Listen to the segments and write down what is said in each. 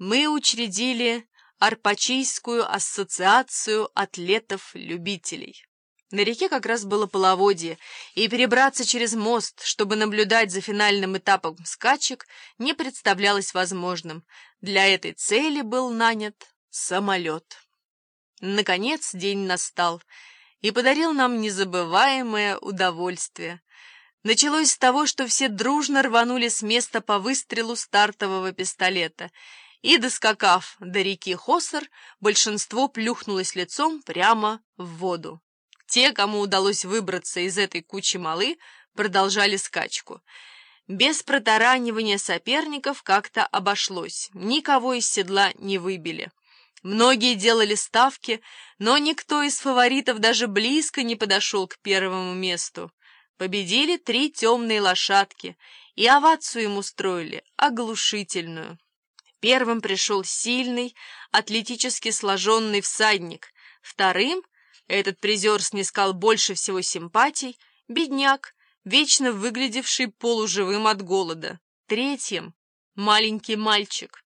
мы учредили Арпачийскую ассоциацию атлетов-любителей. На реке как раз было половодье, и перебраться через мост, чтобы наблюдать за финальным этапом скачек, не представлялось возможным. Для этой цели был нанят самолет. Наконец день настал и подарил нам незабываемое удовольствие. Началось с того, что все дружно рванули с места по выстрелу стартового пистолета — и, доскакав до реки Хосар, большинство плюхнулось лицом прямо в воду. Те, кому удалось выбраться из этой кучи малы, продолжали скачку. Без протаранивания соперников как-то обошлось, никого из седла не выбили. Многие делали ставки, но никто из фаворитов даже близко не подошел к первому месту. Победили три темные лошадки, и овацию им устроили, оглушительную. Первым пришел сильный, атлетически сложенный всадник. Вторым, этот призер снискал больше всего симпатий, бедняк, вечно выглядевший полуживым от голода. Третьим — маленький мальчик.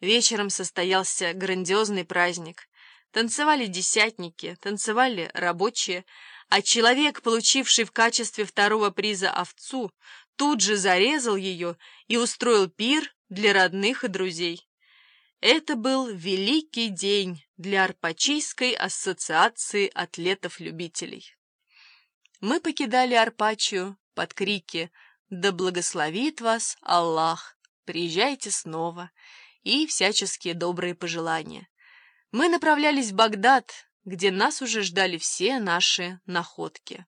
Вечером состоялся грандиозный праздник. Танцевали десятники, танцевали рабочие, а человек, получивший в качестве второго приза овцу, тут же зарезал ее и устроил пир для родных и друзей. Это был великий день для Арпачийской ассоциации атлетов-любителей. Мы покидали Арпачию под крики «Да благословит вас Аллах! Приезжайте снова!» и всяческие добрые пожелания. Мы направлялись в Багдад, где нас уже ждали все наши находки.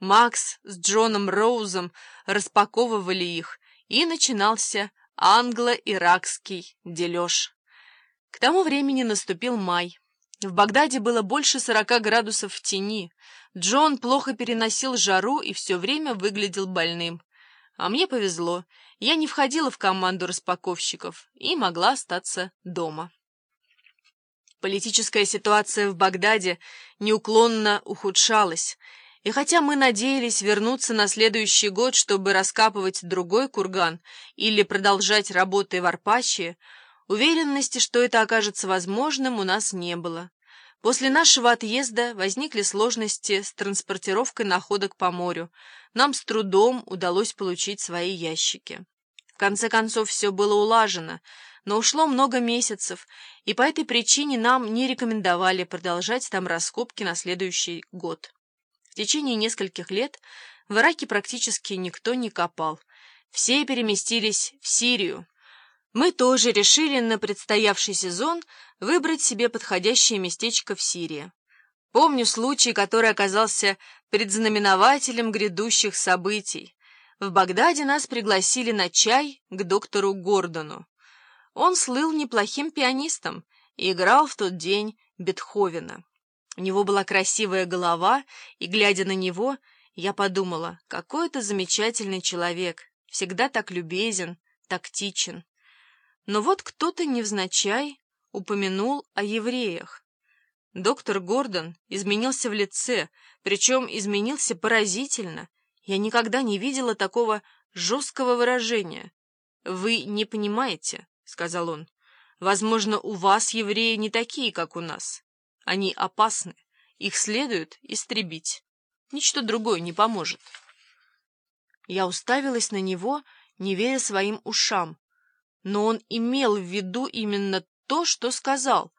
Макс с Джоном Роузом распаковывали их, и начинался англо-иракский дележ. К тому времени наступил май. В Багдаде было больше сорока градусов в тени. Джон плохо переносил жару и все время выглядел больным. А мне повезло. Я не входила в команду распаковщиков и могла остаться дома. Политическая ситуация в Багдаде неуклонно ухудшалась, и хотя мы надеялись вернуться на следующий год, чтобы раскапывать другой курган или продолжать работы в Арпачье, уверенности, что это окажется возможным, у нас не было. После нашего отъезда возникли сложности с транспортировкой находок по морю. Нам с трудом удалось получить свои ящики. В конце концов, все было улажено, но ушло много месяцев, и по этой причине нам не рекомендовали продолжать там раскопки на следующий год течение нескольких лет в Ираке практически никто не копал. Все переместились в Сирию. Мы тоже решили на предстоявший сезон выбрать себе подходящее местечко в Сирии. Помню случай, который оказался предзнаменователем грядущих событий. В Багдаде нас пригласили на чай к доктору Гордону. Он слыл неплохим пианистом и играл в тот день Бетховена. У него была красивая голова, и, глядя на него, я подумала, какой это замечательный человек, всегда так любезен, тактичен. Но вот кто-то невзначай упомянул о евреях. Доктор Гордон изменился в лице, причем изменился поразительно. Я никогда не видела такого жесткого выражения. «Вы не понимаете», — сказал он. «Возможно, у вас евреи не такие, как у нас. Они опасны, их следует истребить. Ничто другое не поможет. Я уставилась на него, не веря своим ушам. Но он имел в виду именно то, что сказал.